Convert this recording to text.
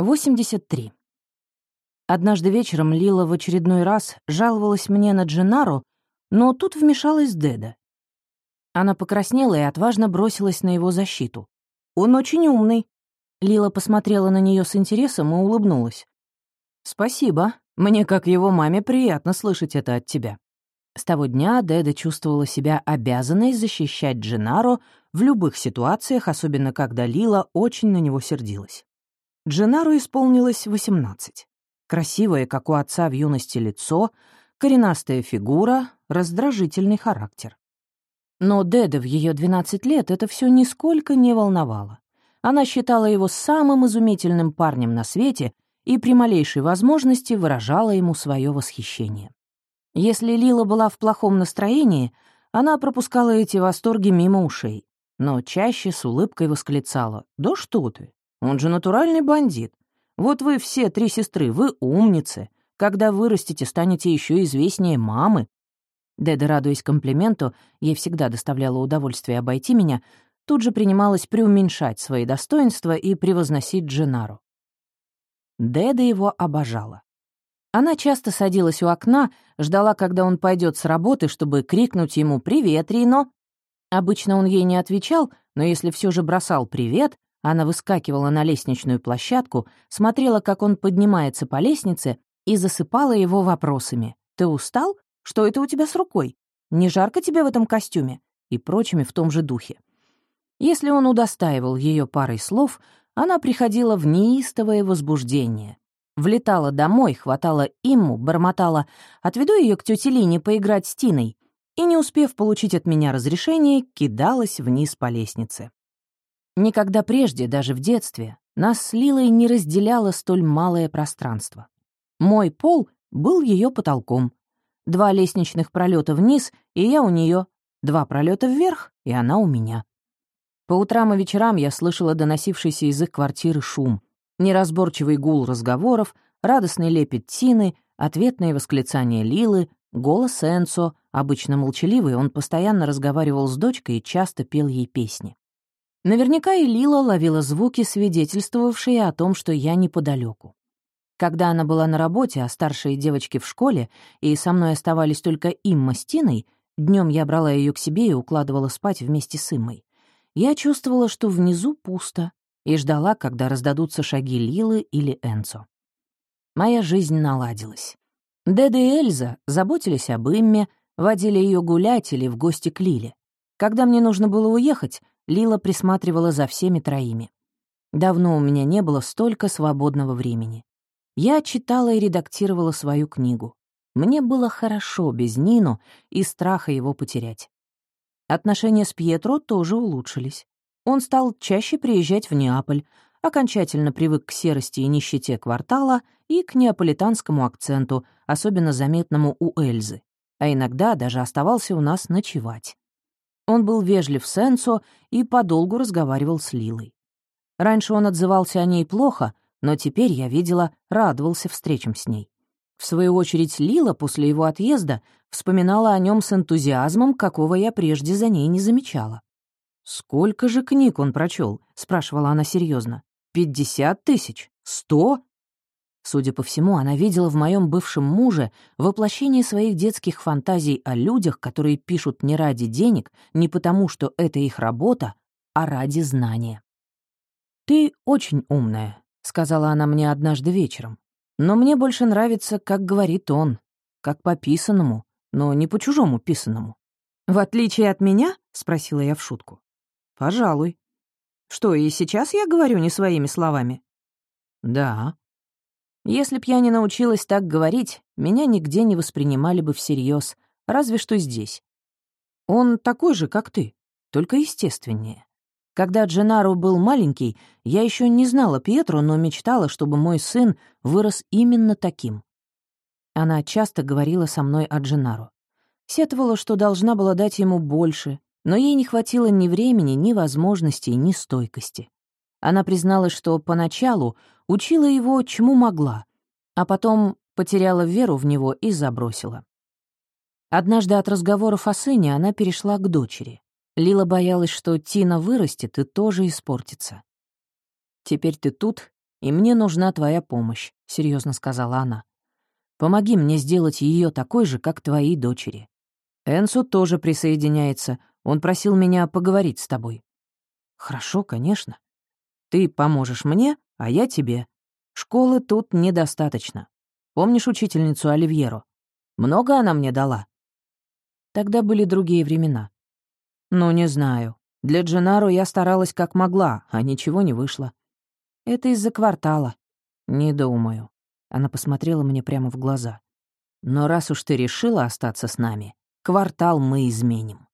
83. Однажды вечером Лила в очередной раз жаловалась мне на Дженару, но тут вмешалась Деда. Она покраснела и отважно бросилась на его защиту. «Он очень умный». Лила посмотрела на нее с интересом и улыбнулась. «Спасибо. Мне, как его маме, приятно слышать это от тебя». С того дня Деда чувствовала себя обязанной защищать Дженаро в любых ситуациях, особенно когда Лила очень на него сердилась. Дженару исполнилось 18. Красивое, как у отца в юности, лицо, коренастая фигура, раздражительный характер. Но Деда в ее 12 лет это все нисколько не волновало. Она считала его самым изумительным парнем на свете и при малейшей возможности выражала ему свое восхищение. Если Лила была в плохом настроении, она пропускала эти восторги мимо ушей, но чаще с улыбкой восклицала «Да что ты! Он же натуральный бандит. Вот вы все три сестры, вы умницы. Когда вырастете, станете еще известнее мамы». Деда, радуясь комплименту, ей всегда доставляло удовольствие обойти меня, тут же принималась преуменьшать свои достоинства и превозносить Дженару. Деда его обожала. Она часто садилась у окна, ждала, когда он пойдет с работы, чтобы крикнуть ему «Привет, Рино!». Обычно он ей не отвечал, но если все же бросал «Привет», она выскакивала на лестничную площадку, смотрела, как он поднимается по лестнице, и засыпала его вопросами. «Ты устал? Что это у тебя с рукой? Не жарко тебе в этом костюме?» и прочими в том же духе. Если он удостаивал ее парой слов, она приходила в неистовое возбуждение. Влетала домой, хватала имму, бормотала «Отведу ее к тете Лине поиграть с Тиной», и, не успев получить от меня разрешение, кидалась вниз по лестнице. Никогда прежде, даже в детстве, нас с Лилой не разделяло столь малое пространство. Мой пол был ее потолком. Два лестничных пролета вниз, и я у нее, два пролета вверх, и она у меня. По утрам и вечерам я слышала доносившийся из их квартиры шум, неразборчивый гул разговоров, радостный лепет Тины, ответные восклицания Лилы, голос Энцо, обычно молчаливый, он постоянно разговаривал с дочкой и часто пел ей песни. Наверняка и Лила ловила звуки, свидетельствовавшие о том, что я неподалеку. Когда она была на работе, а старшие девочки в школе, и со мной оставались только Имма с Тиной, днем я брала ее к себе и укладывала спать вместе с Иммой. Я чувствовала, что внизу пусто, и ждала, когда раздадутся шаги Лилы или Энцо. Моя жизнь наладилась. Деда и Эльза заботились об Имме, водили ее гулять или в гости к Лиле. Когда мне нужно было уехать, Лила присматривала за всеми троими. Давно у меня не было столько свободного времени. Я читала и редактировала свою книгу. Мне было хорошо без Нину и страха его потерять. Отношения с Пьетро тоже улучшились. Он стал чаще приезжать в Неаполь, окончательно привык к серости и нищете квартала и к неаполитанскому акценту, особенно заметному у Эльзы, а иногда даже оставался у нас ночевать. Он был вежлив с Энцо и подолгу разговаривал с Лилой. Раньше он отзывался о ней плохо, но теперь я видела, радовался встречам с ней. В свою очередь Лила после его отъезда вспоминала о нем с энтузиазмом, какого я прежде за ней не замечала. «Сколько же книг он прочел? спрашивала она серьезно. «Пятьдесят тысяч? Сто?» Судя по всему, она видела в моем бывшем муже воплощение своих детских фантазий о людях, которые пишут не ради денег, не потому, что это их работа, а ради знания. «Ты очень умная», — сказала она мне однажды вечером. «Но мне больше нравится, как говорит он, как по писанному, но не по чужому писанному». «В отличие от меня?» — спросила я в шутку. «Пожалуй». «Что, и сейчас я говорю не своими словами?» «Да», если б я не научилась так говорить, меня нигде не воспринимали бы всерьез, разве что здесь. Он такой же, как ты, только естественнее. Когда Дженару был маленький, я еще не знала Пьетро, но мечтала, чтобы мой сын вырос именно таким. Она часто говорила со мной о Дженару. Сетовала, что должна была дать ему больше, но ей не хватило ни времени, ни возможностей, ни стойкости. Она призналась, что поначалу учила его, чему могла, а потом потеряла веру в него и забросила. Однажды от разговоров о сыне она перешла к дочери. Лила боялась, что Тина вырастет и тоже испортится. «Теперь ты тут, и мне нужна твоя помощь», — серьезно сказала она. «Помоги мне сделать ее такой же, как твои дочери. Энсу тоже присоединяется. Он просил меня поговорить с тобой». «Хорошо, конечно. Ты поможешь мне, а я тебе. Школы тут недостаточно. Помнишь учительницу Оливьеру? Много она мне дала?» Тогда были другие времена. «Ну, не знаю. Для Дженаро я старалась как могла, а ничего не вышло. Это из-за квартала. Не думаю. Она посмотрела мне прямо в глаза. Но раз уж ты решила остаться с нами, квартал мы изменим.